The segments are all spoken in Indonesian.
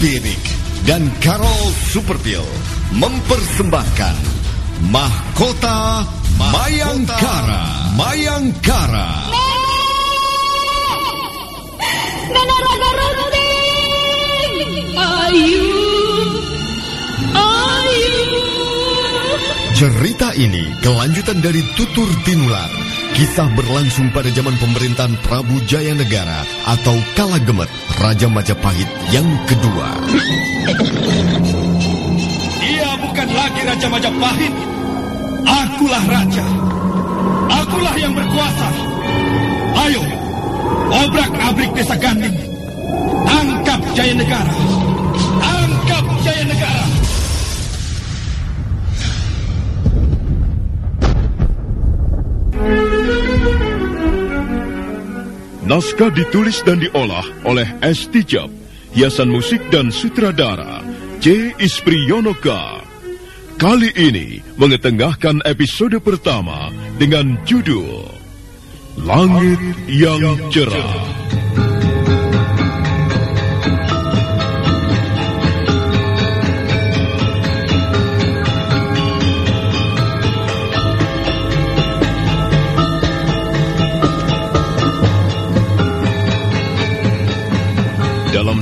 Birik dan Carol Superpil mempersembahkan Mahkota Mayangkara. Mayangkara. Runting! Ayu! Ayu! Cerita ini kelanjutan dari Tutur Tinular. Kisah berlangsung pada zaman pemerintahan Prabu Jaya Negara atau Kala Gemet, Raja Majapahit yang kedua. Dia bukan lagi Raja Majapahit. Akulah Raja. Akulah yang berkuasa. Ayo, obrak-abrik desa Ganding. Tangkap Jaya Negara. Tangkap Jaya Negara. Naskah ditulis dan diolah oleh S. Tijab, hiasan musik dan sutradara C. Ispriyonoka. Kali ini mengetengahkan episode pertama dengan judul Langit yang Cerah.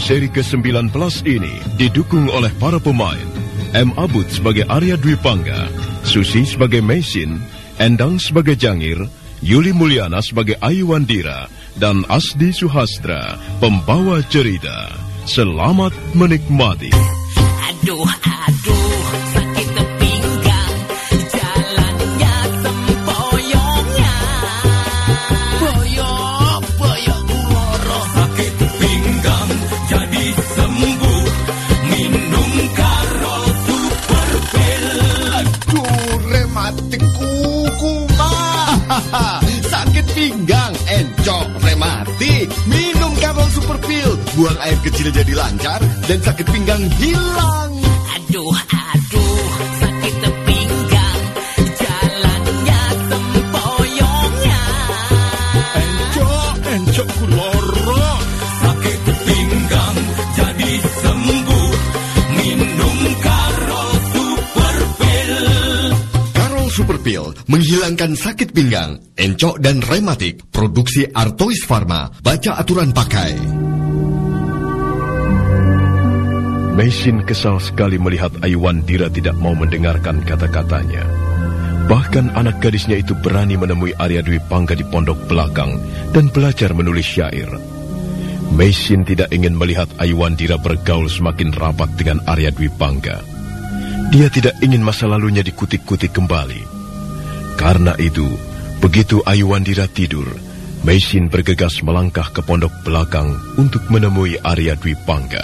Seri ke-19 ini didukung oleh para pemain M. Abud sebagai Arya Dwi Pangga, Susi sebagai Mesin, Endang sebagai Jangir, Yuli Mulyana sebagai Ayu Wandira, dan Asdi Suhastra, pembawa cerita. Selamat menikmati. Aduh, aduh, pinggang, encok, rematik. Minum Karol Super Pill. Buang air kecil jadi lancar dan sakit pinggang hilang. Menghilangkan sakit pinggang, encok dan rematik. Produksi Artois Pharma. Baca aturan pakai. Mesin kesal sekali melihat Aiwandira tidak mau mendengarkan kata-katanya. Bahkan anak gadisnya itu berani menemui Arya Dwi Pangga di pondok belakang dan belajar menulis syair. Mesin tidak ingin melihat Aiwandira bergaul semakin rapat dengan Arya Dwi Pangga. Dia tidak ingin masa lalunya dikutik-kutik kembali. Karena itu, begitu Aiwandira tidur, Mesin bergegas melangkah ke pondok belakang untuk menemui Arya Dwi Pangga.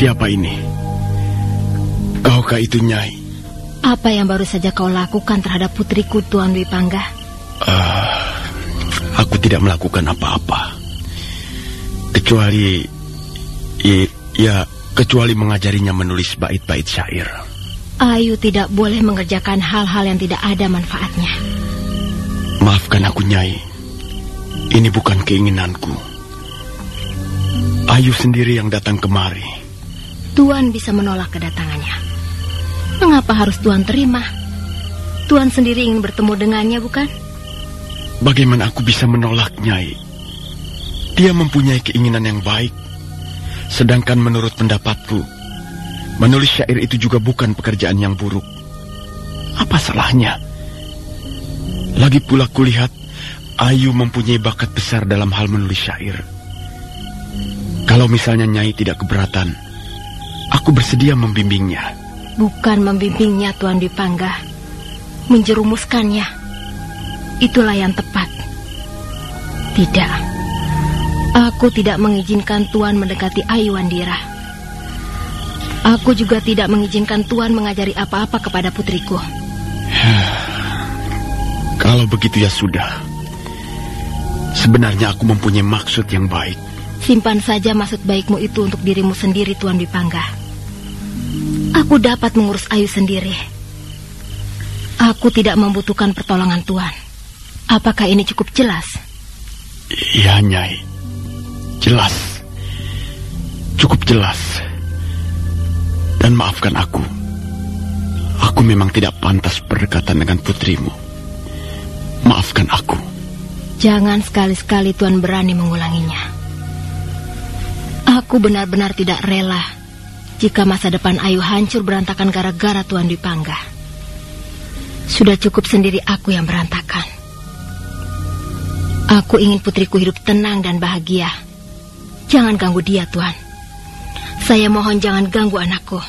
Siapa ini? Kaukah itu Nyai? Apa yang baru saja kau lakukan terhadap putriku Tuan Dwi Pangga? Ah, aku tidak melakukan apa-apa. Kecuali... i- ya, kecuali mengajarinya menulis bait-bait syair. Ayu tidak boleh mengerjakan hal-hal yang tidak ada manfaatnya. Maafkan aku, Nyai. Ini bukan keinginanku. Ayu sendiri yang datang kemari. Tuan bisa menolak kedatangannya. Mengapa harus Tuan terima? Tuan sendiri ingin bertemu dengannya, bukan? Bagaimana aku bisa menolak Nyai? Dia mempunyai keinginan yang baik. Sedangkan menurut pendapatku, menulis syair itu juga bukan pekerjaan yang buruk. Apa salahnya? Lagi pula kulihat Ayu mempunyai bakat besar dalam hal menulis syair. Kalau misalnya Nyai tidak keberatan, aku bersedia membimbingnya. Bukan membimbingnya Tuan Dwi Pangga. Menjerumuskannya. Itulah yang tepat. Tidak. Aku tidak mengizinkan Tuan mendekati Ayu Wandira. Aku juga tidak mengizinkan Tuan mengajari apa-apa kepada putriku. Kalau begitu ya sudah. Sebenarnya aku mempunyai maksud yang baik. Simpan saja maksud baikmu itu untuk dirimu sendiri, Tuan Dipangga. Aku dapat mengurus Ayu sendiri. Aku tidak membutuhkan pertolongan Tuan. Apakah ini cukup jelas? Iya, Nyai. Jelas. Cukup jelas. Dan maafkan aku. Aku memang tidak pantas berdekatan dengan putrimu. Maafkan aku. Jangan sekali-sekali Tuan berani mengulanginya. Aku benar-benar tidak rela jika masa depan Ayu hancur berantakan gara-gara Tuan Dipangga. Sudah cukup sendiri aku yang berantakan. Aku ingin putriku hidup tenang dan bahagia. Jangan ganggu dia, Tuan. Saya mohon jangan ganggu anakku.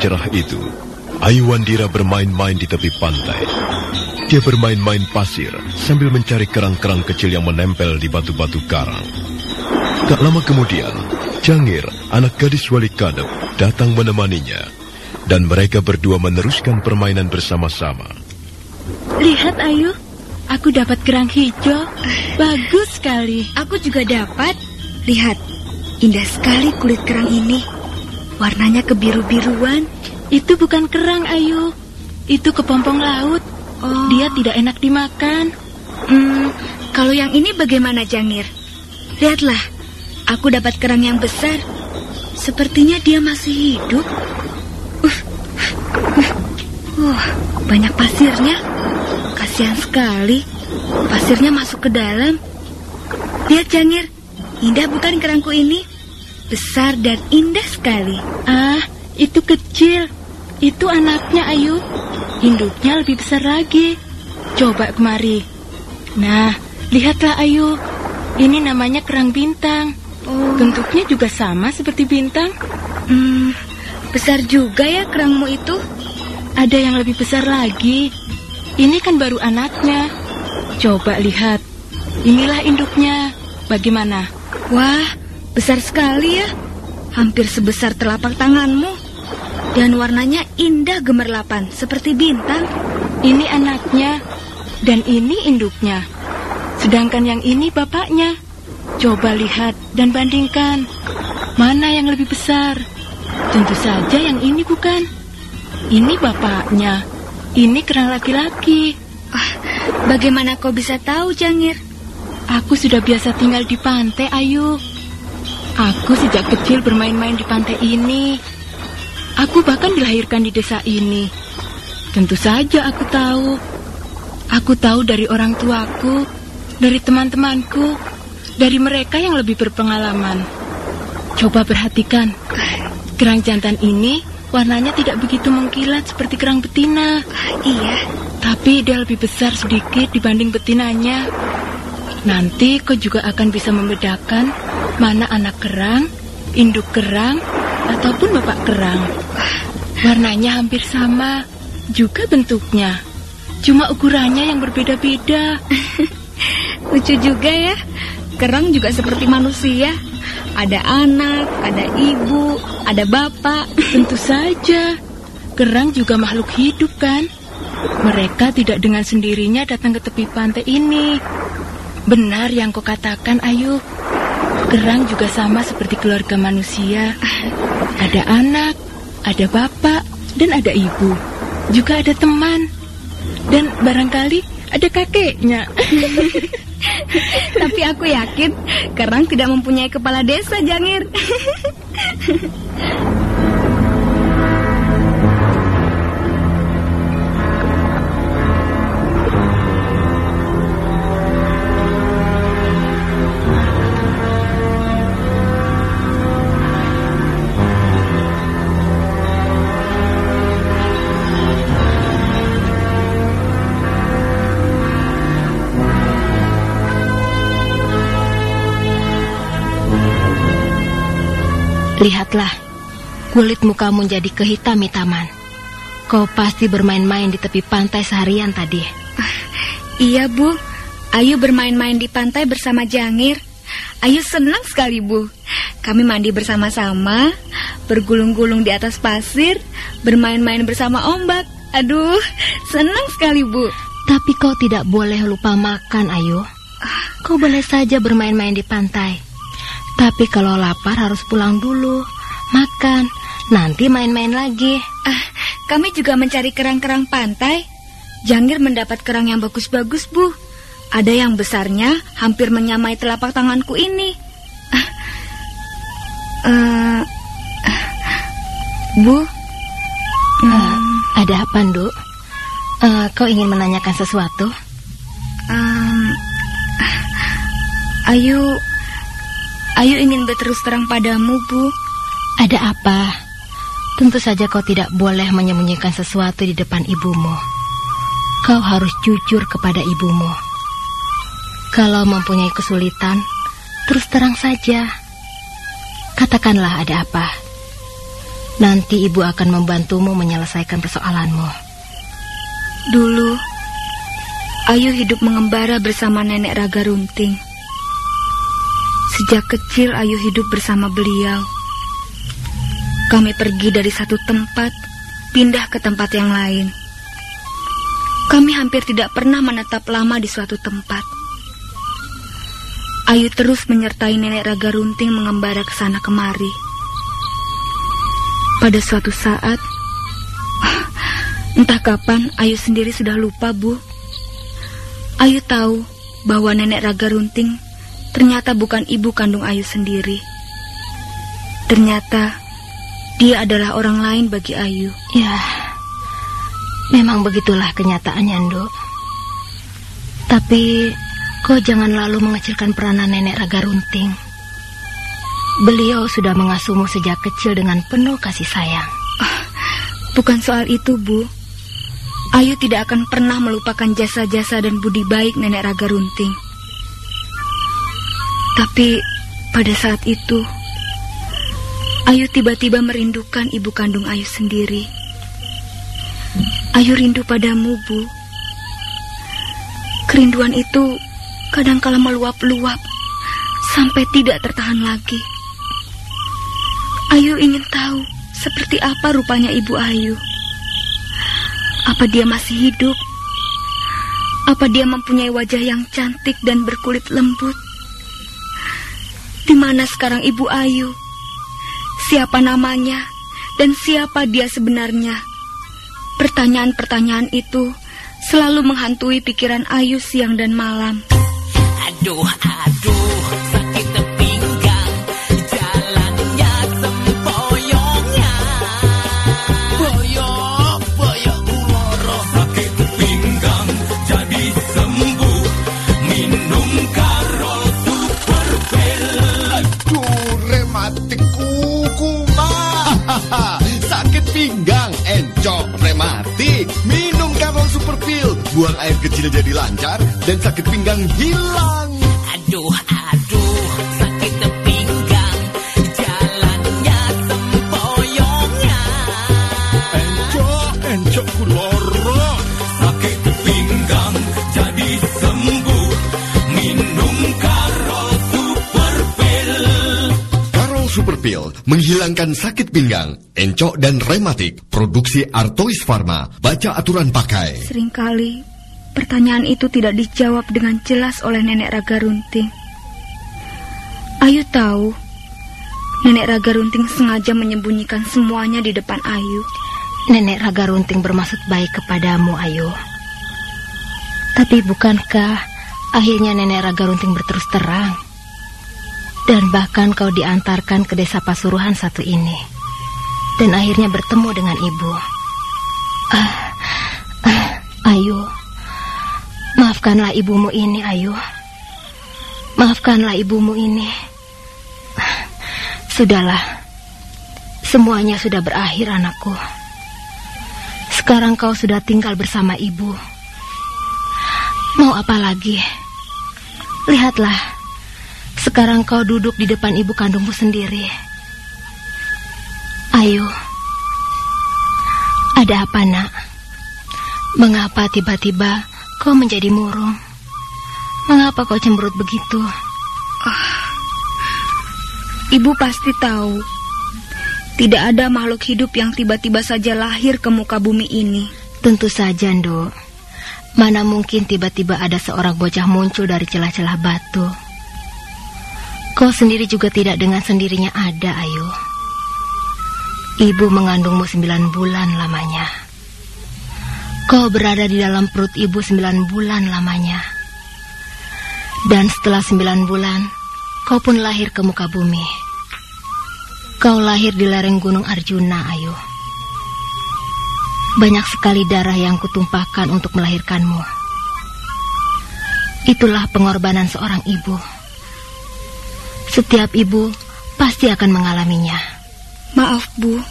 Cerah itu, Ayu Wandira bermain-main di tepi pantai. Dia bermain-main pasir sambil mencari kerang-kerang kecil yang menempel di batu-batu karang. Tak lama kemudian, Jangir, anak gadis wali kadep, datang menemaninya. Dan mereka berdua meneruskan permainan bersama-sama. Lihat Ayu, aku dapat kerang hijau. Bagus sekali. Aku juga dapat. Lihat, indah sekali kulit kerang ini. Warnanya kebiru-biruan. Itu bukan kerang Ayu. Itu kepompong laut. Oh. Dia tidak enak dimakan. Hmm, kalau yang ini bagaimana, Jangir? Lihatlah, aku dapat kerang yang besar. Sepertinya dia masih hidup. Uh, uh, uh, banyak pasirnya. Kasihan sekali. Pasirnya masuk ke dalam. Lihat, Jangir. Indah bukan kerangku ini? Besar dan indah sekali. Ah, itu kecil. Itu anaknya Ayu. Induknya lebih besar lagi. Coba kemari. Nah, lihatlah Ayu. Ini namanya kerang bintang. Oh. Bentuknya juga sama seperti bintang. Hmm, besar juga ya kerangmu itu. Ada yang lebih besar lagi. Ini kan baru anaknya. Coba lihat. Inilah induknya. Bagaimana? Wah, besar sekali ya. Hampir sebesar telapak tanganmu. Dan warnanya indah gemerlapan, seperti bintang. Ini anaknya. Dan ini induknya. Sedangkan yang ini bapaknya. Coba lihat dan bandingkan. Mana yang lebih besar? Tentu saja yang ini bukan. Ini bapaknya. Ini kerang laki-laki. Ah, bagaimana kau bisa tahu, Jangir? Aku sudah biasa tinggal di pantai, Ayu. Aku sejak kecil bermain-main di pantai ini. Aku bahkan dilahirkan di desa ini. Tentu saja aku tahu. Aku tahu dari orang tuaku, dari teman-temanku, dari mereka yang lebih berpengalaman. Coba perhatikan. Kerang jantan ini warnanya tidak begitu mengkilat seperti kerang betina. Iya, Tapi dia lebih besar sedikit dibanding betinanya. Nanti kau juga akan bisa membedakan mana anak kerang, induk kerang, ataupun bapak kerang. Warnanya hampir sama, juga bentuknya. Cuma ukurannya yang berbeda-beda. lucu juga ya. Kerang juga seperti manusia. Ada anak, ada ibu, ada bapak. Tentu saja, kerang juga makhluk hidup kan? Mereka tidak dengan sendirinya datang ke tepi pantai ini. Benar yang kau katakan, Ayu. Kerang juga sama seperti keluarga manusia. Ada anak, ada bapak, dan ada ibu. Juga ada teman. Dan barangkali ada kakeknya. Tapi aku yakin kerang tidak mempunyai kepala desa, Jangir. Lihatlah, kulit mukamu jadi kehitam-hitaman. Kau pasti bermain-main di tepi pantai seharian tadi. Iya, Bu. Ayu bermain-main di pantai bersama Jangir. Ayu senang sekali, Bu. Kami mandi bersama-sama, bergulung-gulung di atas pasir, bermain-main bersama ombak. Aduh, senang sekali, Bu. Tapi kau tidak boleh lupa makan, Ayu. Kau boleh saja bermain-main di pantai. Tapi kalau lapar harus pulang dulu, makan, nanti main-main lagi. Ah, kami juga mencari kerang-kerang pantai. Jangir mendapat kerang yang bagus-bagus, Bu. Ada yang besarnya hampir menyamai telapak tanganku ini. Ah, eh, ah, Bu, Eh, ada apa, Nduk? Eh, kau ingin menanyakan sesuatu? em, Ayu, Ayu ingin berterus terang padamu, Bu. Ada apa? Tentu saja kau tidak boleh menyembunyikan sesuatu di depan ibumu. Kau harus jujur kepada ibumu. Kalau mempunyai kesulitan, terus terang saja. Katakanlah ada apa. Nanti ibu akan membantumu menyelesaikan persoalanmu. Dulu, Ayu hidup mengembara bersama nenek Raga Runting. Sejak kecil Ayu hidup bersama beliau. Kami pergi dari satu tempat, pindah ke tempat yang lain. Kami hampir tidak pernah menetap lama di suatu tempat. Ayu terus menyertai nenek Raga Runting mengembara ke sana kemari. Pada suatu saat, entah kapan Ayu sendiri sudah lupa, Bu. Ayu tahu bahwa nenek Raga Runting ternyata bukan ibu kandung Ayu sendiri. Ternyata dia adalah orang lain bagi Ayu. Ya, memang begitulah kenyataannya, Nduk. Tapi kau jangan lalu mengecilkan peranan nenek Raga Runting. Beliau sudah mengasuhmu sejak kecil dengan penuh kasih sayang. Bukan soal itu, Bu. Ayu tidak akan pernah melupakan jasa-jasa dan budi baik nenek Raga Runting. Tapi pada saat itu, Ayu tiba-tiba merindukan ibu kandung Ayu sendiri. Ayu rindu padamu, Bu. Kerinduan itu kadangkala meluap-luap sampai tidak tertahan lagi. Ayu ingin tahu seperti apa rupanya ibu Ayu. Apa dia masih hidup? Apa dia mempunyai wajah yang cantik dan berkulit lembut? Di mana sekarang ibu Ayu? Siapa namanya dan siapa dia sebenarnya? Pertanyaan-pertanyaan itu selalu menghantui pikiran Ayu siang dan malam. Aduh, aduh, kecil jadi lancar dan sakit pinggang hilang. Aduh, aduh, sakit pinggang, jalannya sempoyongnya. Encok, encok kuloro. Sakit pinggang jadi sembuh, minum karo super pil. Karol Super Pill menghilangkan sakit pinggang, encok dan rematik. Produksi Artois Pharma. Baca aturan pakai. Seringkali pertanyaan itu tidak dijawab dengan jelas oleh nenek Raga Runting. Ayu tahu nenek Raga Runting sengaja menyembunyikan semuanya di depan Ayu. Nenek Raga Runting bermaksud baik kepadamu, Ayu. Tapi bukankah akhirnya Nenek Raga Runting berterus terang? Dan bahkan kau diantarkan ke desa Pasuruhan satu ini. Dan akhirnya bertemu dengan ibu. Ah, ah, Ayu. Maafkanlah ibumu ini, Ayu. Maafkanlah ibumu ini. Sudahlah. Semuanya sudah berakhir, anakku. Sekarang kau sudah tinggal bersama ibu. Mau apa lagi? Lihatlah. Sekarang kau duduk di depan ibu kandungmu sendiri. Ayo. Ada apa, Nak? Mengapa tiba-tiba kau menjadi murung? Mengapa kau cemberut begitu? Ibu pasti tahu. Tidak ada makhluk hidup yang tiba-tiba saja lahir ke muka bumi ini. Tentu saja, Nduk. Mana mungkin tiba-tiba ada seorang bocah muncul dari celah-celah batu. Kau sendiri juga tidak dengan sendirinya ada, Ayu. Ibu mengandungmu sembilan bulan lamanya. Kau berada di dalam perut ibu sembilan bulan lamanya. Dan setelah sembilan bulan, kau pun lahir ke muka bumi. Kau lahir di lereng gunung Arjuna, Ayu. Banyak sekali darah yang kutumpahkan untuk melahirkanmu. Itulah pengorbanan seorang ibu. Setiap ibu pasti akan mengalaminya. Maaf, Bu.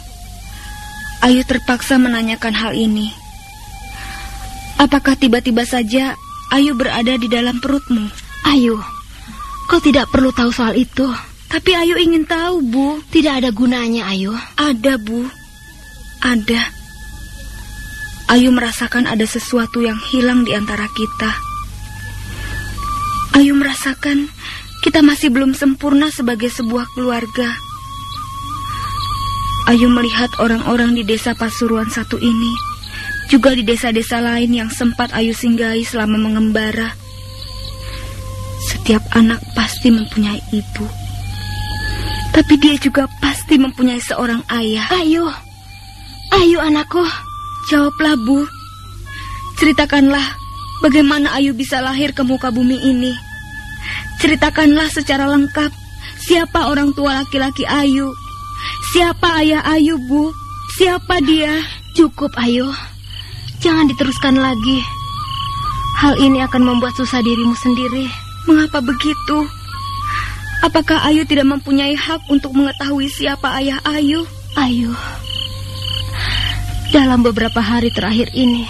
Ayu terpaksa menanyakan hal ini. Apakah tiba-tiba saja Ayu berada di dalam perutmu? Ayu, kau tidak perlu tahu soal itu. Tapi Ayu ingin tahu, Bu. Tidak ada gunanya, Ayu. Ada, Bu. Ada. Ayu merasakan ada sesuatu yang hilang di antara kita. Ayu merasakan kita masih belum sempurna sebagai sebuah keluarga. Ayu melihat orang-orang di desa Pasuruan satu ini, juga di desa-desa lain yang sempat Ayu singgahi selama mengembara. Setiap anak pasti mempunyai ibu. Tapi dia juga pasti mempunyai seorang ayah. Ayu, Ayu anakku. Jawablah, Bu. Ceritakanlah bagaimana Ayu bisa lahir ke muka bumi ini. Ceritakanlah secara lengkap siapa orang tua laki-laki Ayu. Siapa ayah Ayu, Bu? Siapa dia? Cukup, Ayu. Jangan diteruskan lagi. Hal ini akan membuat susah dirimu sendiri. Mengapa begitu? Apakah Ayu tidak mempunyai hak untuk mengetahui siapa ayah Ayu? Ayu, dalam beberapa hari terakhir ini,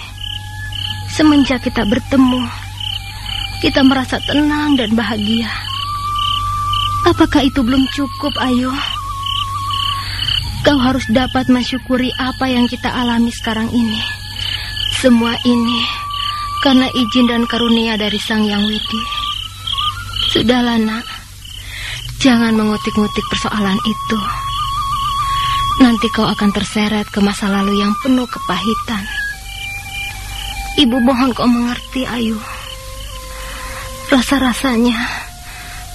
semenjak kita bertemu, kita merasa tenang dan bahagia. Apakah itu belum cukup, Ayu? Kau harus dapat mensyukuri apa yang kita alami sekarang ini. Semua ini karena izin dan karunia dari Sang Yang Widi. Sudahlah, Nak. Jangan mengutik-ngutik persoalan itu. Nanti kau akan terseret ke masa lalu yang penuh kepahitan. Ibu mohon kau mengerti, Ayu. Rasa-rasanya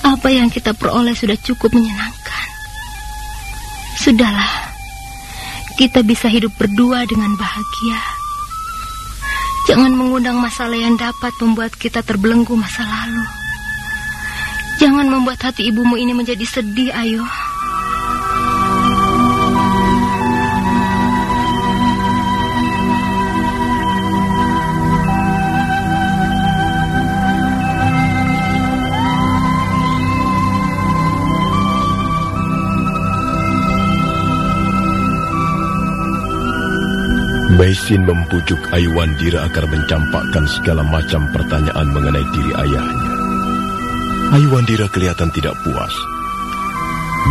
apa yang kita peroleh sudah cukup menyenangkan. Sudahlah, kita bisa hidup berdua dengan bahagia. Jangan mengundang masalah yang dapat membuat kita terbelenggu masa lalu. Jangan membuat hati ibumu ini menjadi sedih, Ayu. Maisin membujuk Aiwandira agar mencampakkan segala macam pertanyaan mengenai diri ayahnya. Aiwandira kelihatan tidak puas.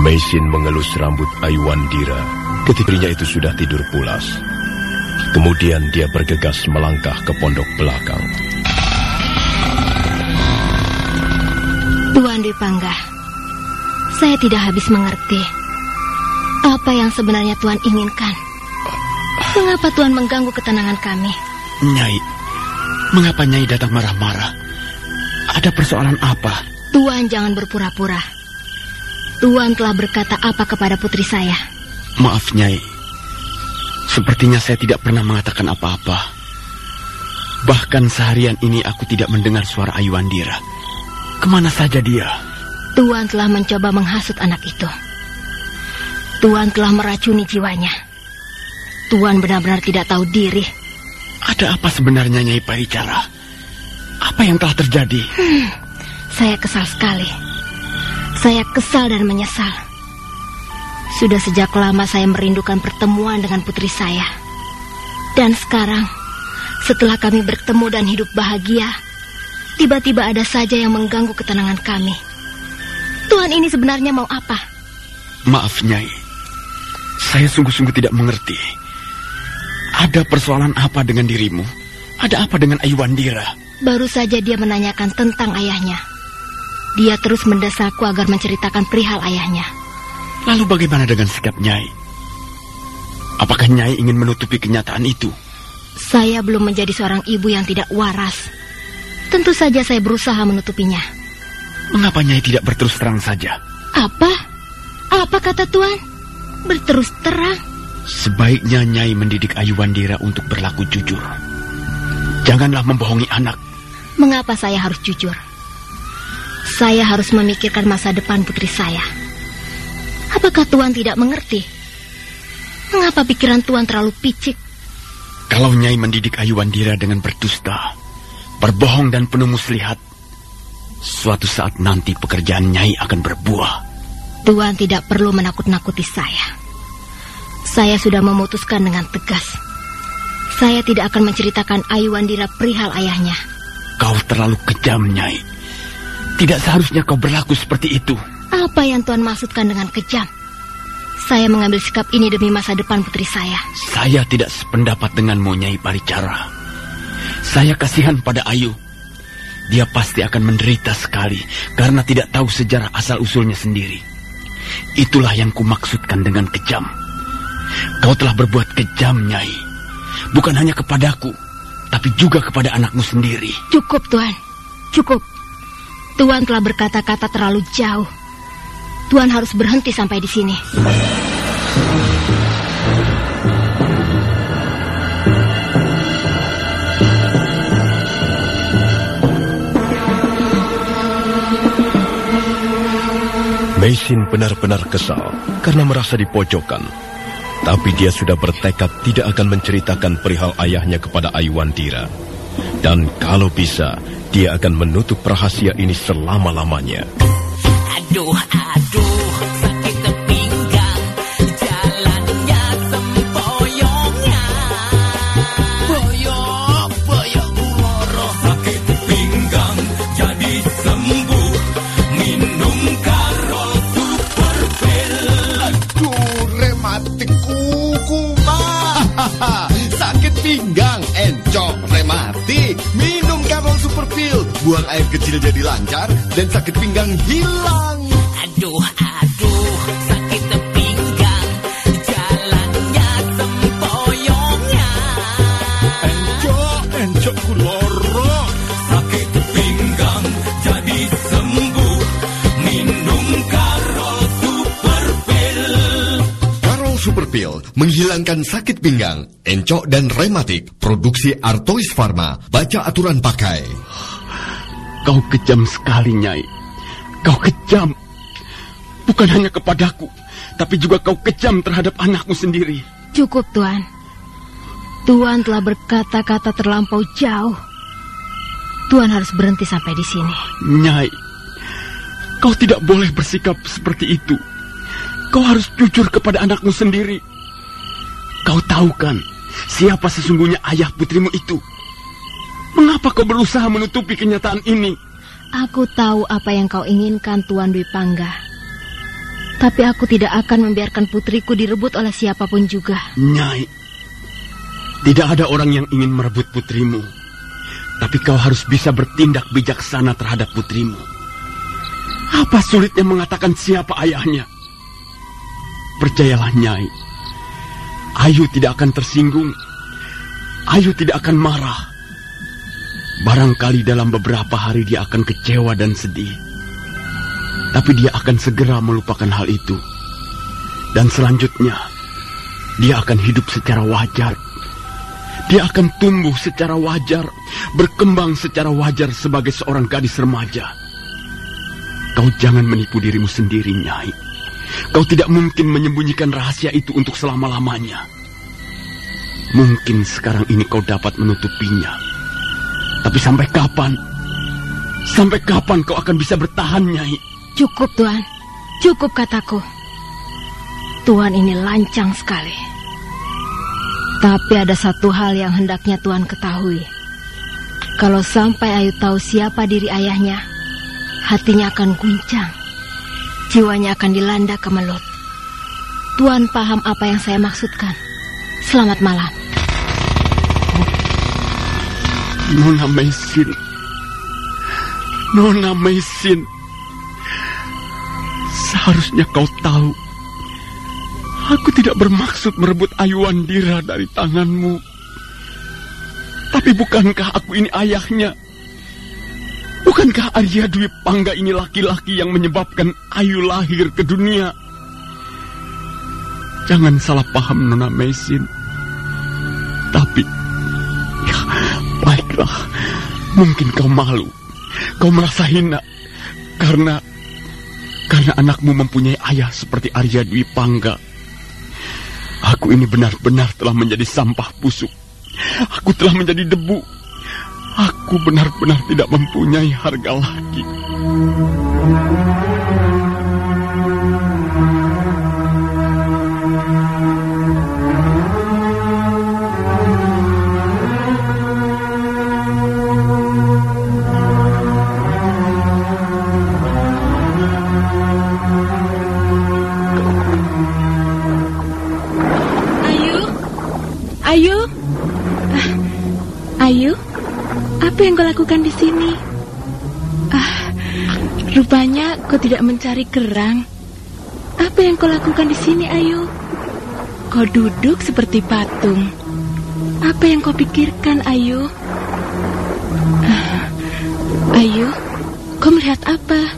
Maisin mengelus rambut Aiwandira ketika itu sudah tidur pulas. Kemudian dia bergegas melangkah ke pondok belakang. Tuan Dwi Pangga, saya tidak habis mengerti apa yang sebenarnya Tuan inginkan. Mengapa Tuan mengganggu ketenangan kami? Nyai, mengapa Nyai datang marah-marah? Ada persoalan apa? Tuan jangan berpura-pura. Tuan telah berkata apa kepada putri saya? Maaf, Nyai. Sepertinya saya tidak pernah mengatakan apa-apa. Bahkan seharian ini aku tidak mendengar suara Ayu Andira. Ke mana saja dia? Tuan telah mencoba menghasut anak itu. Tuan telah meracuni jiwanya. Tuan benar-benar tidak tahu diri. Ada apa sebenarnya Nyai Paricara? Apa yang telah terjadi? Hmm, saya kesal sekali. Saya kesal dan menyesal. Sudah sejak lama saya merindukan pertemuan dengan putri saya. Dan sekarang, setelah kami bertemu dan hidup bahagia, tiba-tiba ada saja yang mengganggu ketenangan kami. Tuhan ini sebenarnya mau apa? Maaf, Nyai. Saya sungguh-sungguh tidak mengerti. Ada persoalan apa dengan dirimu? Ada apa dengan Aiwandira? Baru saja dia menanyakan tentang ayahnya. Dia terus mendesakku agar menceritakan perihal ayahnya. Lalu bagaimana dengan sikap Nyai? Apakah Nyai ingin menutupi kenyataan itu? Saya belum menjadi seorang ibu yang tidak waras. Tentu saja saya berusaha menutupinya. Mengapa Nyai tidak berterus terang saja? Apa? Apa kata Tuan? Berterus terang? Sebaiknya Nyai mendidik Ayuwandira untuk berlaku jujur. Janganlah membohongi anak. Mengapa saya harus jujur? Saya harus memikirkan masa depan putri saya. Apakah Tuan tidak mengerti? Mengapa pikiran Tuan terlalu picik? Kalau Nyai mendidik Ayuwandira dengan berdusta, berbohong dan penuh muslihat, suatu saat nanti pekerjaan Nyai akan berbuah. Tuan tidak perlu menakut-nakuti saya. Saya sudah memutuskan dengan tegas. Saya tidak akan menceritakan Ayuwandira perihal ayahnya. Kau terlalu kejam, Nyai. Tidak seharusnya kau berlaku seperti itu. Apa yang Tuan maksudkan dengan kejam? Saya mengambil sikap ini demi masa depan putri saya. Saya tidak sependapat denganmu, Nyai Paricara. Saya kasihan pada Ayu. Dia pasti akan menderita sekali karena tidak tahu sejarah asal-usulnya sendiri. Itulah yang kumaksudkan dengan kejam. Kau telah berbuat kejam, Nyai. Bukan hanya kepadaku, tapi juga kepada anakmu sendiri. Cukup, Tuan. Cukup. Tuan telah berkata-kata terlalu jauh. Tuan harus berhenti sampai di sini. Meisin benar-benar kesal karena merasa dipojokkan. Tapi dia sudah bertekad tidak akan menceritakan perihal ayahnya kepada Aiwandira. Dan kalau bisa, dia akan menutup rahasia ini selama-lamanya. Aduh, Buang air kecil jadi lancar dan sakit pinggang hilang. Aduh, aduh, sakit pinggang, jalannya sempoyongan. Encok, encok kuloro. Sakit pinggang jadi sembuh, minum karo super pil. Karol Super Pill menghilangkan sakit pinggang, encok dan rematik. Produksi Artois Pharma. Baca aturan pakai. Kau kejam sekali, Nyai. Kau kejam. Bukan hanya kepadaku, tapi juga kau kejam terhadap anakmu sendiri. Cukup, Tuan. Tuan telah berkata-kata terlampau jauh. Tuan harus berhenti sampai di sini. Nyai, kau tidak boleh bersikap seperti itu. Kau harus jujur kepada anakmu sendiri. Kau tahu kan siapa sesungguhnya ayah putrimu itu? Mengapa kau berusaha menutupi kenyataan ini? Aku tahu apa yang kau inginkan, Tuan Dwi Pangga. Tapi aku tidak akan membiarkan putriku direbut oleh siapa pun juga. Nyai, tidak ada orang yang ingin merebut putrimu. Tapi kau harus bisa bertindak bijaksana terhadap putrimu. Apa sulitnya mengatakan siapa ayahnya? Percayalah, Nyai. Ayu tidak akan tersinggung. Ayu tidak akan marah. Barangkali dalam beberapa hari dia akan kecewa dan sedih. Tapi dia akan segera melupakan hal itu. Dan selanjutnya, dia akan hidup secara wajar. Dia akan tumbuh secara wajar, berkembang secara wajar sebagai seorang gadis remaja. Kau jangan menipu dirimu sendiri, Nyai. Kau tidak mungkin menyembunyikan rahasia itu untuk selama-lamanya. Mungkin sekarang ini kau dapat menutupinya. Tapi sampai kapan? Sampai kapan kau akan bisa bertahan, Nyai? Cukup, Tuan. Cukup kataku. Tuan ini lancang sekali. Tapi ada satu hal yang hendaknya Tuan ketahui. Kalau sampai Ayu tahu siapa diri ayahnya, hatinya akan guncang. Jiwanya akan dilanda kemelut. Tuan paham apa yang saya maksudkan. Selamat malam. Nona Maisin. Nona Maisin. Seharusnya kau tahu. Aku tidak bermaksud merebut Ayu Wandira dari tanganmu. Tapi bukankah aku ini ayahnya? Bukankah Arya Dwi Pangga ini laki-laki yang menyebabkan Ayu lahir ke dunia? Jangan salah paham Nona Maisin. Tapi, baiklah. Mungkin kau malu. Kau merasa hina. Karena, karena anakmu mempunyai ayah seperti Arya Dwi Pangga. Aku ini benar-benar telah menjadi sampah busuk. Aku telah menjadi debu. Aku benar-benar tidak mempunyai harga lagi. Apa yang kau lakukan di sini? Ah, rupanya kau tidak mencari kerang. Apa yang kau lakukan di sini, Ayu? Kau duduk seperti patung. Apa yang kau pikirkan, Ayu? Ah, Ayu, kau melihat apa?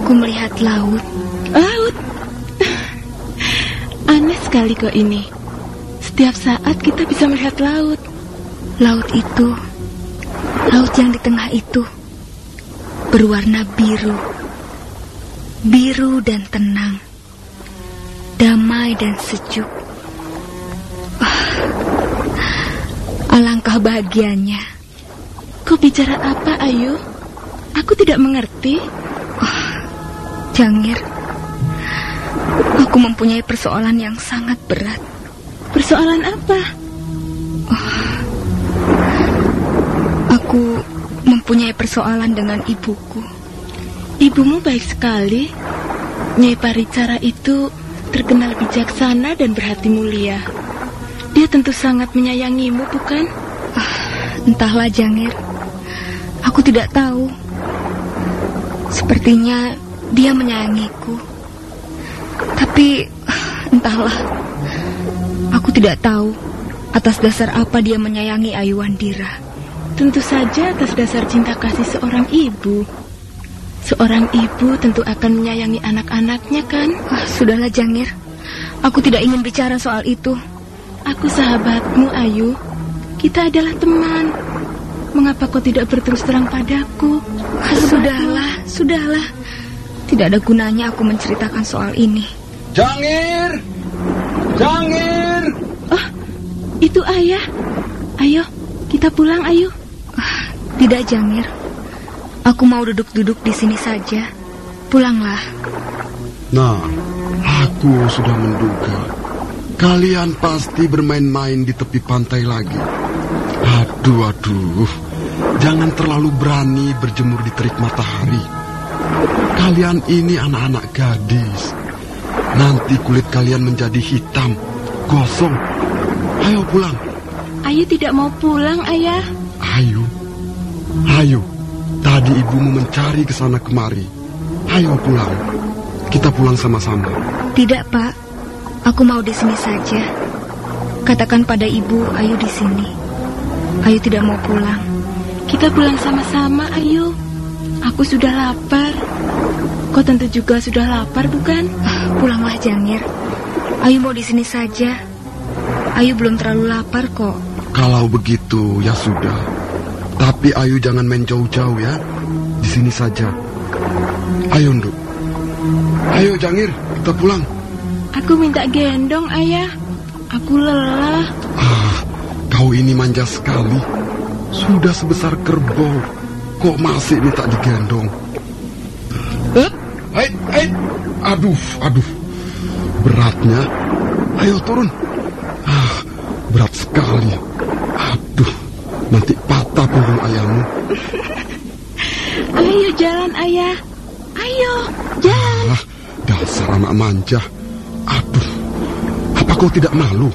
Aku melihat laut. Laut. Aneh sekali kok ini. Setiap saat kita bisa melihat laut. Laut itu, laut yang di tengah itu, berwarna biru. Biru dan tenang. Damai dan sejuk. Ah, alangkah bahagianya. Kau bicara apa, Ayu? Aku tidak mengerti. Jangir, aku mempunyai persoalan yang sangat berat. Persoalan apa? Aku mempunyai persoalan dengan ibuku. Ibumu baik sekali. Nyai Paricara itu terkenal bijaksana dan berhati mulia. Dia tentu sangat menyayangimu, bukan? Entahlah, Jangir. Aku tidak tahu. Sepertinya dia menyayangiku. Tapi entahlah. Aku tidak tahu atas dasar apa dia menyayangi Ayu Wandira. Tentu saja atas dasar cinta kasih seorang ibu. Seorang ibu tentu akan menyayangi anak-anaknya, kan? Ah, sudahlah, Jangir. Aku tidak ingin bicara soal itu. Aku sahabatmu, Ayu. Kita adalah teman. Mengapa kau tidak berterus terang padaku? Ah, sudahlah, sudahlah. Tidak ada gunanya aku menceritakan soal ini. Jangir! Jangir! Itu ayah. Ayo, kita pulang, Ayu. Tidak, Jangir. Aku mau duduk-duduk di sini saja. Pulanglah. Nah, aku sudah menduga. Kalian pasti bermain-main di tepi pantai lagi. Aduh, aduh. Jangan terlalu berani berjemur di terik matahari. Kalian ini anak-anak gadis. Nanti kulit kalian menjadi hitam, gosong. Ayo pulang. Ayu tidak mau pulang, ayah. Ayo. Ayo. Tadi ibumu mencari ke sana kemari. Ayo pulang. Kita pulang sama-sama. Tidak, Pak. Aku mau di sini saja. Katakan pada ibu Ayu di sini. Ayu tidak mau pulang. Kita pulang sama-sama, Ayu. Aku sudah lapar. Kau tentu juga sudah lapar, bukan? Ah, Pulanglah, Jangir. Ayu mau di sini saja. Ayu belum terlalu lapar kok. Kalau begitu, ya sudah. Tapi Ayu jangan main jauh-jauh ya. Di sini saja. Ayo, Nduk. Ayo, Jangir, kita pulang. Aku minta gendong, ayah. Aku lelah. Ah, kau ini manja sekali. Sudah sebesar kerbau. Kok masih minta digendong? Eh, hai, hai. Aduh, aduh. Beratnya. Ayo turun. Ah, berat sekali. Aduh, nanti patah punggung ayahmu. Ayo jalan, ayah. Ayo, jalan. Ah, dasar anak manja. Aduh, Kau tidak malu?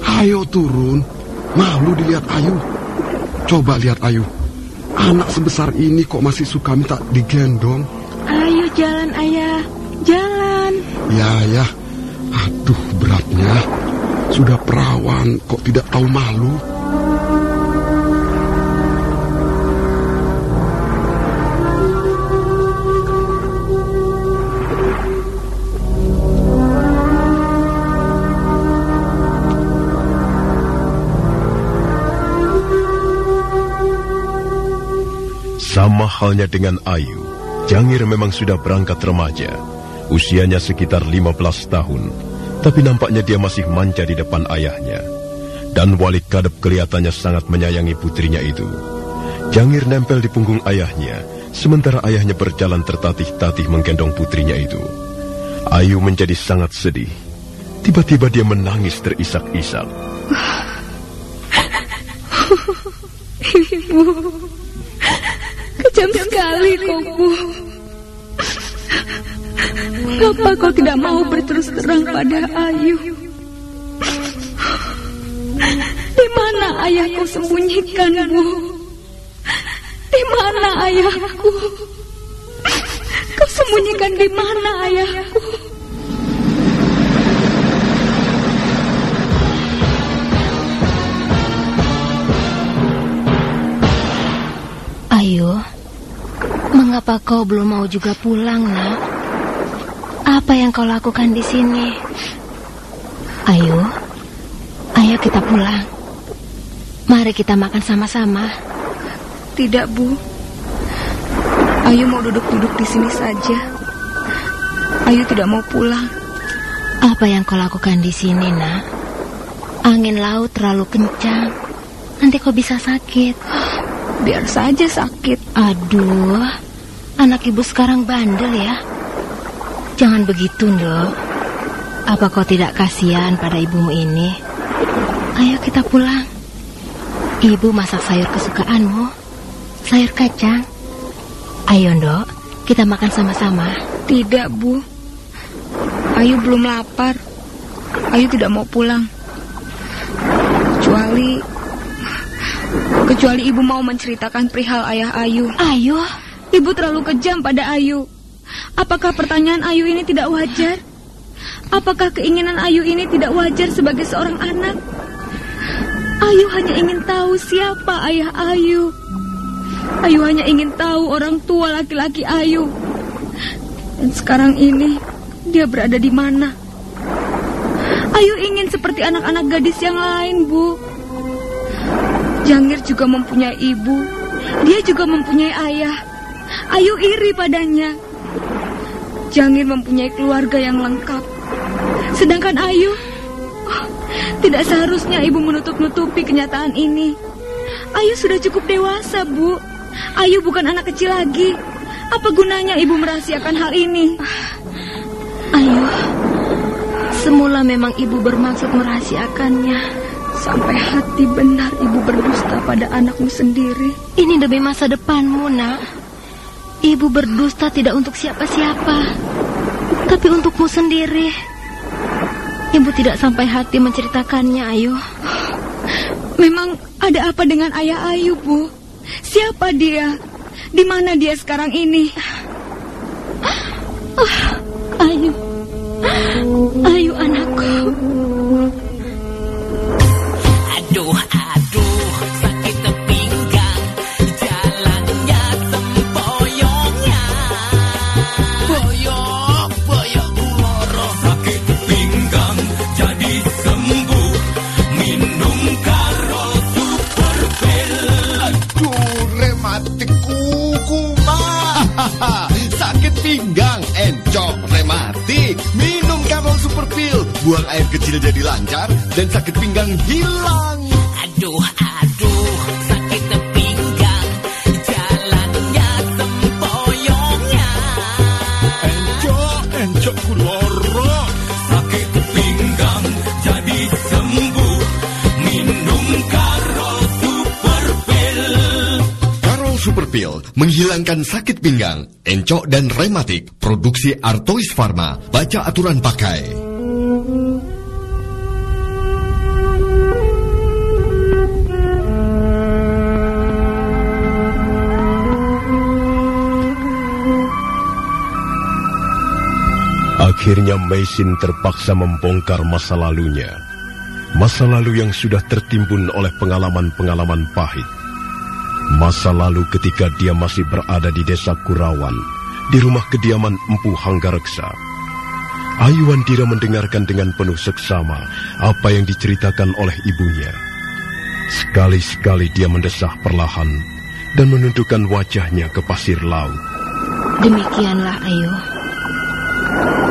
Ayo turun. Malu dilihat Ayu. Coba lihat Ayu. Anak sebesar ini kok masih suka minta digendong? Ayo jalan ayah, jalan. Ya, ya. Aduh, beratnya. Sudah perawan, kok tidak tahu malu? Sama halnya dengan Ayu, Jangir memang sudah berangkat remaja. Usianya sekitar 15 tahun, tapi nampaknya dia masih manja di depan ayahnya. Dan Wali Kadep kelihatannya sangat menyayangi putrinya itu. Jangir nempel di punggung ayahnya, sementara ayahnya berjalan tertatih-tatih menggendong putrinya itu. Ayu menjadi sangat sedih. Tiba-tiba dia menangis terisak-isak. Ibu, kejam sekali kau, Bu. Kenapa kau tidak mau berterus terang pada Ayu? Di mana ayah kau sembunyikan, Bu? Di mana ayahku? Kau sembunyikan di mana ayahku? Ayu, mengapa kau belum mau juga pulang, nak? Apa yang kau lakukan di sini? Ayu, ayo kita pulang. Mari kita makan sama-sama. Tidak, Bu. Ayu mau duduk-duduk di sini saja. Ayu tidak mau pulang. Apa yang kau lakukan di sini, nak? Angin laut terlalu kencang. Nanti kau bisa sakit. Biar saja sakit. Aduh, anak ibu sekarang bandel ya. Jangan begitu, Ndok. Apa kau tidak kasihan pada ibumu ini? Ayo kita pulang. Ibu masak sayur kesukaanmu. Sayur kacang. Ayo, Ndok. Kita makan sama-sama. Tidak, Bu. Ayu belum lapar. Ayu tidak mau pulang. Kecuali... Kecuali ibu mau menceritakan perihal ayah Ayu. Ayo. Ibu terlalu kejam pada Ayu. Apakah pertanyaan Ayu ini tidak wajar? Apakah keinginan Ayu ini tidak wajar sebagai seorang anak? Ayu hanya ingin tahu siapa ayah Ayu. Ayu hanya ingin tahu orang tua laki-laki Ayu. Dan sekarang ini dia berada di mana? Ayu ingin seperti anak-anak gadis yang lain, Bu. Jangir juga mempunyai ibu. Dia juga mempunyai ayah. Ayu iri padanya. Jangir mempunyai keluarga yang lengkap. Sedangkan Ayu oh, tidak seharusnya ibu menutup-nutupi kenyataan ini. Ayu sudah cukup dewasa, Bu. Ayu bukan anak kecil lagi. Apa gunanya ibu merahasiakan hal ini? Ayo. Semula memang ibu bermaksud merahasiakannya. Sampai hati benar ibu berdusta pada anakmu sendiri. Ini demi masa depanmu, nak. Ibu berdusta tidak untuk siapa-siapa, tapi untukmu sendiri. Ibu tidak sampai hati menceritakannya, Ayu. Memang ada apa dengan ayah Ayu, Bu? Siapa dia? Di mana dia sekarang ini? Buang air kecil jadi lancar dan sakit pinggang hilang. Aduh, aduh, sakit pinggang, jalannya sempoyongnya. Encok, encok kuloro. Sakit pinggang jadi sembuh, minum Karol super pil. Karol Super Pill menghilangkan sakit pinggang, encok dan rematik. Produksi Artois Pharma. Baca aturan pakai. Akhirnya Meisin terpaksa membongkar masa lalunya. Masa lalu yang sudah tertimbun oleh pengalaman-pengalaman pahit. Masa lalu ketika dia masih berada di desa Kurawan, di rumah kediaman Empu Hanggareksa. Ayu Wandira mendengarkan dengan penuh seksama apa yang diceritakan oleh ibunya. Sekali-sekali dia mendesah perlahan dan menundukkan wajahnya ke pasir laut. Demikianlah Ayu.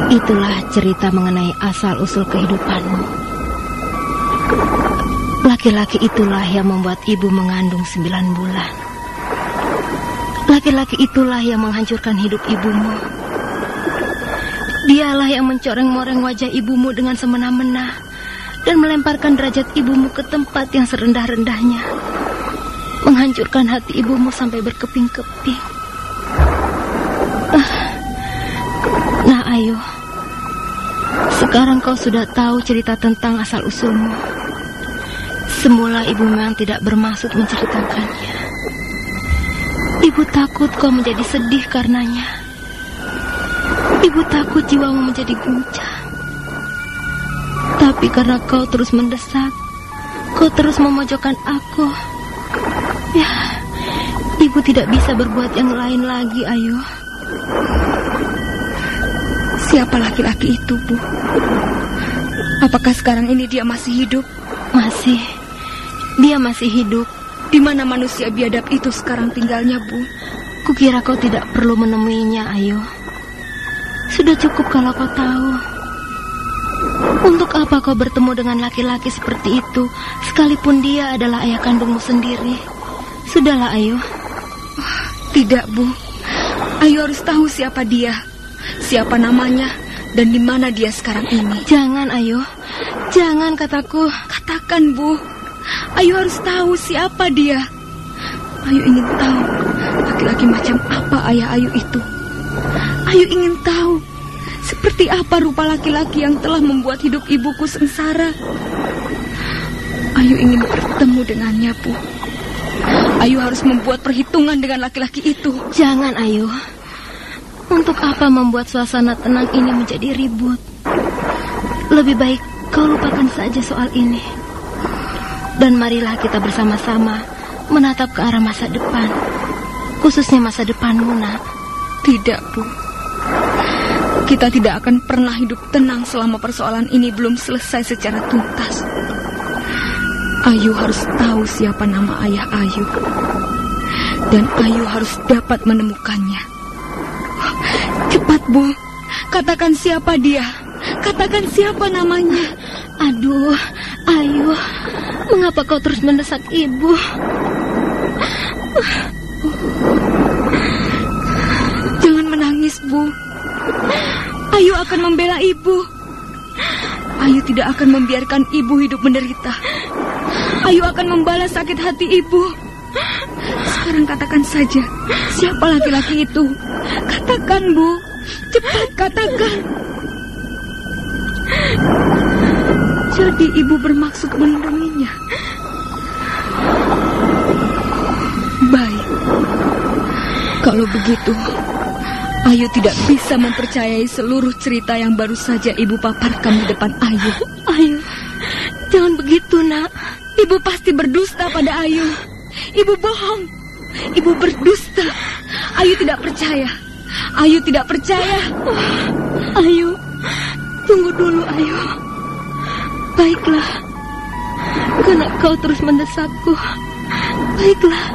Itulah cerita mengenai asal-usul kehidupanmu. Laki-laki itulah yang membuat ibu mengandung sembilan bulan. Laki-laki itulah yang menghancurkan hidup ibumu. Dialah yang mencoreng-moreng wajah ibumu dengan semena-mena dan melemparkan derajat ibumu ke tempat yang serendah-rendahnya. Menghancurkan hati ibumu sampai berkeping-keping. Ah. Nah, ayo. Sekarang kau sudah tahu cerita tentang asal-usulmu. Semula ibu memang tidak bermaksud menceritakannya. Ibu takut kau menjadi sedih karenanya. Ibu takut jiwamu menjadi guncang. Tapi karena kau terus mendesak, kau terus memojokkan aku. Ya, ibu tidak bisa berbuat yang lain lagi, ayo. Siapa laki-laki itu, Bu? Apakah sekarang ini dia masih hidup? Masih. Dia masih hidup. Di mana manusia biadab itu sekarang tinggalnya, Bu? Kukira kau tidak perlu menemuinya, ayo. Sudah cukup kalau kau tahu. Untuk apa kau bertemu dengan laki-laki seperti itu, sekalipun dia adalah ayah kandungmu sendiri? Sudahlah, ayo. Tidak, Bu. Ayo harus tahu siapa dia, siapa namanya, dan di mana dia sekarang ini. Jangan, ayo. Jangan kataku. Katakan, Bu. Ayo harus tahu siapa dia. Ayo ingin tahu laki-laki macam apa ayah Ayu itu. Ayo ingin tahu seperti apa rupa laki-laki yang telah membuat hidup ibuku sengsara. Ayu ingin bertemu dengannya, Bu. Ayu harus membuat perhitungan dengan laki-laki itu. Jangan, Ayu. Untuk apa membuat suasana tenang ini menjadi ribut? Lebih baik kau lupakan saja soal ini. Dan marilah kita bersama-sama menatap ke arah masa depan. Khususnya masa depanmu, nak. Tidak, Bu. Kita tidak akan pernah hidup tenang selama persoalan ini belum selesai secara tuntas. Ayu harus tahu siapa nama ayah Ayu. Dan Ayu harus dapat menemukannya. Bu. Katakan siapa dia. Katakan siapa namanya. Aduh, Ayu. Mengapa kau terus mendesak ibu? Jangan menangis, Bu. Ayu akan membela ibu. Ayu tidak akan membiarkan ibu hidup menderita. Ayu akan membalas sakit hati ibu. Sekarang katakan saja, siapa laki-laki itu? Katakan, Bu. Cepat katakan. Jadi ibu bermaksud melindunginya. Baik. Kalau begitu, Ayu tidak bisa mempercayai seluruh cerita yang baru saja ibu paparkan di depan Ayu. Ayu, jangan begitu, nak. Ibu pasti berdusta pada Ayu. Ibu bohong. Ibu berdusta. Ayu tidak percaya. Ayu tidak percaya. Ayu, tunggu dulu, Ayu. Baiklah. Karena kau terus mendesakku. Baiklah.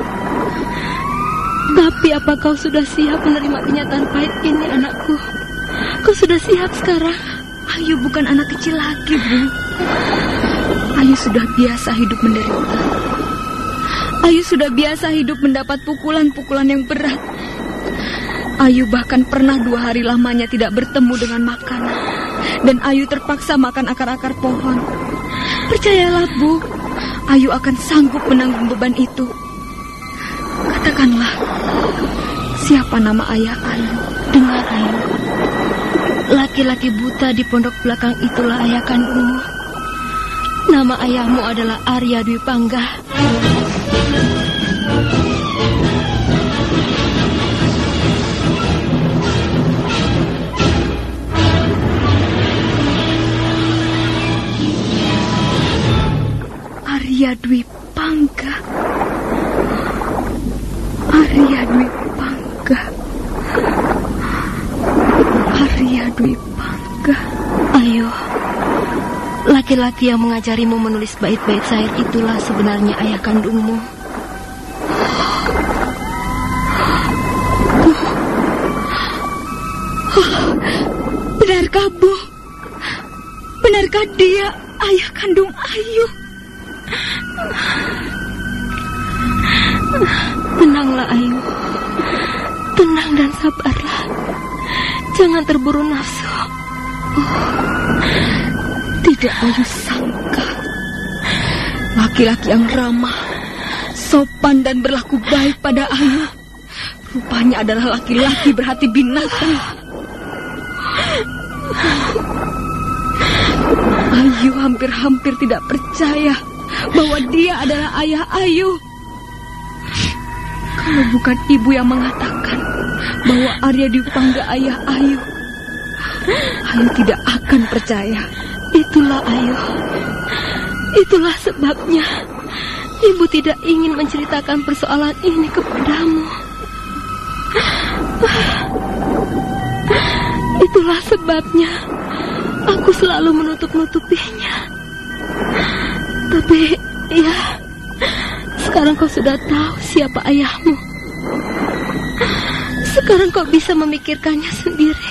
Tapi apa kau sudah siap menerima kenyataan pahit ini, anakku? Kau sudah siap sekarang? Ayu bukan anak kecil lagi, Bu. Ayu sudah biasa hidup menderita. Ayu sudah biasa hidup mendapat pukulan-pukulan yang berat. Ayu bahkan pernah dua hari lamanya tidak bertemu dengan makanan. Dan Ayu terpaksa makan akar-akar pohon. Percayalah, Bu. Ayu akan sanggup menanggung beban itu. Katakanlah, siapa nama ayah Ayu? Dengar, Ayu. Laki-laki buta di pondok belakang itulah ayah kandungmu. Nama ayahmu adalah Arya Dwi Panggah. Arya Dwi Pangga. Arya Dwi Pangga. Arya Dwi Pangga. Ayo, laki-laki yang mengajarimu menulis bait-bait syair itulah sebenarnya ayah kandungmu. Benarkah, Bu? Benarkah dia ayah kandung Ayu? Tenanglah Ayu. Tenang dan sabarlah. Jangan terburu nafsu. Tidak Ayu sangka. Laki-laki yang ramah, sopan dan berlaku baik pada Ayu. Rupanya adalah laki-laki berhati binatang. Ayu hampir-hampir tidak percaya bahwa dia adalah ayah Ayu. Kalau bukan ibu yang mengatakan bahwa Arya Dipangga ayah Ayu, Ayu tidak akan percaya. Itulah Ayu. Itulah sebabnya ibu tidak ingin menceritakan persoalan ini kepadamu. Itulah sebabnya aku selalu menutup-nutupinya. Tapi ya, sekarang kau sudah tahu siapa ayahmu. Sekarang kau bisa memikirkannya sendiri.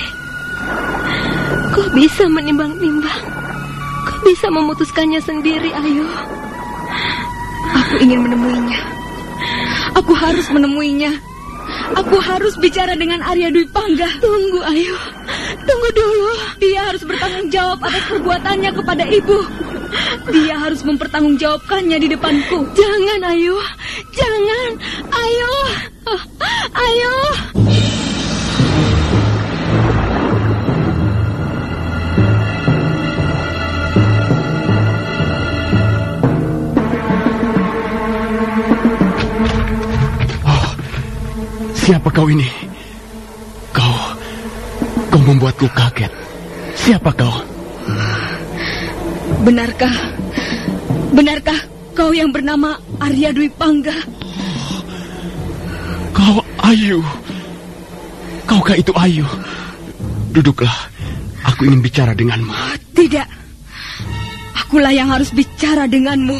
Kau bisa menimbang-nimbang. Kau bisa memutuskannya sendiri, ayo. Aku ingin menemuinya. Aku harus menemuinya. Aku harus bicara dengan Arya Dwi Pangga. Tunggu, ayo. Tunggu dulu. Dia harus bertanggung jawab atas perbuatannya kepada ibu. Dia harus mempertanggungjawabkannya di depanku. Jangan, ayo. Jangan. Ayo. Ayo. Siapa kau ini? Kau, kau membuatku kaget. Siapa kau? Benarkah? Benarkah kau yang bernama Arya Dwi Pangga? Kau Ayu. Kaukah itu Ayu? Duduklah. Aku ingin bicara denganmu. Tidak. Akulah yang harus bicara denganmu.